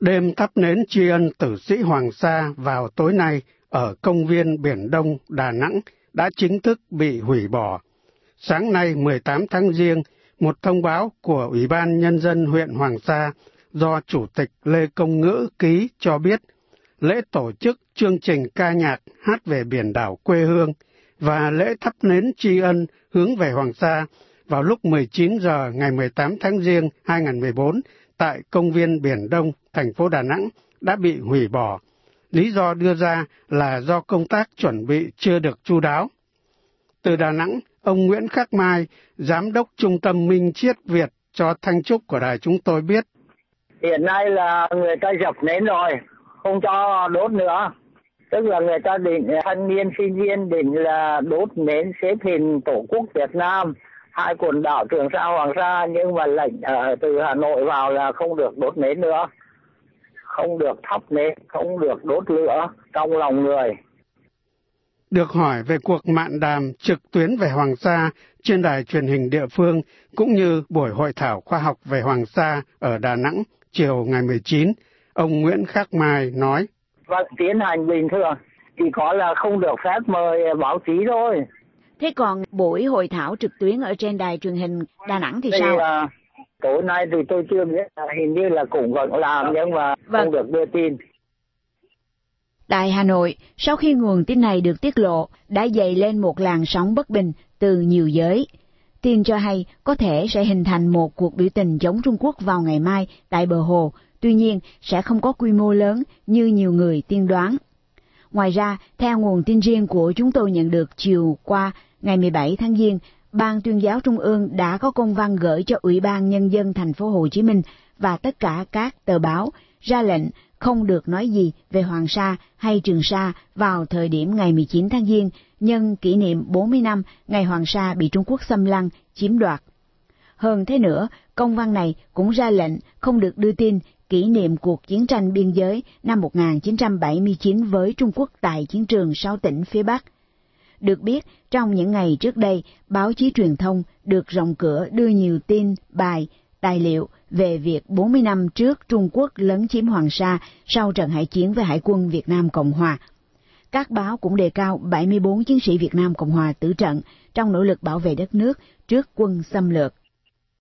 Đêm thắp nến tri ân tử sĩ Hoàng Sa vào tối nay ở công viên Biển Đông, Đà Nẵng đã chính thức bị hủy bỏ. Sáng nay 18 tháng Giêng, một thông báo của Ủy ban Nhân dân huyện Hoàng Sa do Chủ tịch Lê Công Ngữ ký cho biết lễ tổ chức chương trình ca nhạc hát về biển đảo quê hương và lễ thắp nến tri ân hướng về Hoàng Sa vào lúc 19 giờ ngày 18 tháng Giêng 2014 tại công viên Biển Đông, thành phố Đà Nẵng đã bị hủy bỏ. Lý do đưa ra là do công tác chuẩn bị chưa được chu đáo. Từ Đà Nẵng, ông Nguyễn Khắc Mai, Giám đốc Trung tâm Minh Chiết Việt cho Thanh Trúc của đài chúng tôi biết. Hiện nay là người ta dập nến rồi, không cho đốt nữa. Tức là người ta định thanh niên sinh viên định là đốt nến xếp hình Tổ quốc Việt Nam hai quần đảo Trường Sa Hoàng Sa nhưng mà lệnh uh, từ Hà Nội vào là không được đốt nến nữa không được thắp nến không được đốt lửa trong lòng người được hỏi về cuộc mạn đàm trực tuyến về Hoàng Sa trên đài truyền hình địa phương cũng như buổi hội thảo khoa học về Hoàng Sa ở Đà Nẵng chiều ngày 19, ông Nguyễn Khắc Mai nói. Vâng, tiến hành bình thường, chỉ có là không được phép mời báo chí thôi. Thế còn buổi hội thảo trực tuyến ở trên đài truyền hình Đà Nẵng thì sao? À, tối nay thì tôi chưa biết, hình như là cũng vẫn làm nhưng mà vâng. không được đưa tin. Tại Hà Nội, sau khi nguồn tin này được tiết lộ, đã dậy lên một làn sóng bất bình từ nhiều giới. Tin cho hay có thể sẽ hình thành một cuộc biểu tình chống Trung Quốc vào ngày mai tại bờ hồ, tuy nhiên sẽ không có quy mô lớn như nhiều người tiên đoán. Ngoài ra, theo nguồn tin riêng của chúng tôi nhận được chiều qua ngày 17 tháng Giêng, Ban tuyên giáo Trung ương đã có công văn gửi cho Ủy ban Nhân dân thành phố Hồ Chí Minh và tất cả các tờ báo ra lệnh không được nói gì về Hoàng Sa hay Trường Sa vào thời điểm ngày 19 tháng Giêng nhân kỷ niệm 40 năm ngày Hoàng Sa bị Trung Quốc xâm lăng, chiếm đoạt. Hơn thế nữa, công văn này cũng ra lệnh không được đưa tin kỷ niệm cuộc chiến tranh biên giới năm 1979 với Trung Quốc tại chiến trường sáu tỉnh phía Bắc. Được biết, trong những ngày trước đây, báo chí truyền thông được rộng cửa đưa nhiều tin, bài, tài liệu về việc 40 năm trước Trung Quốc lấn chiếm Hoàng Sa sau trận hải chiến với Hải quân Việt Nam Cộng Hòa. Các báo cũng đề cao 74 chiến sĩ Việt Nam Cộng Hòa tử trận trong nỗ lực bảo vệ đất nước trước quân xâm lược.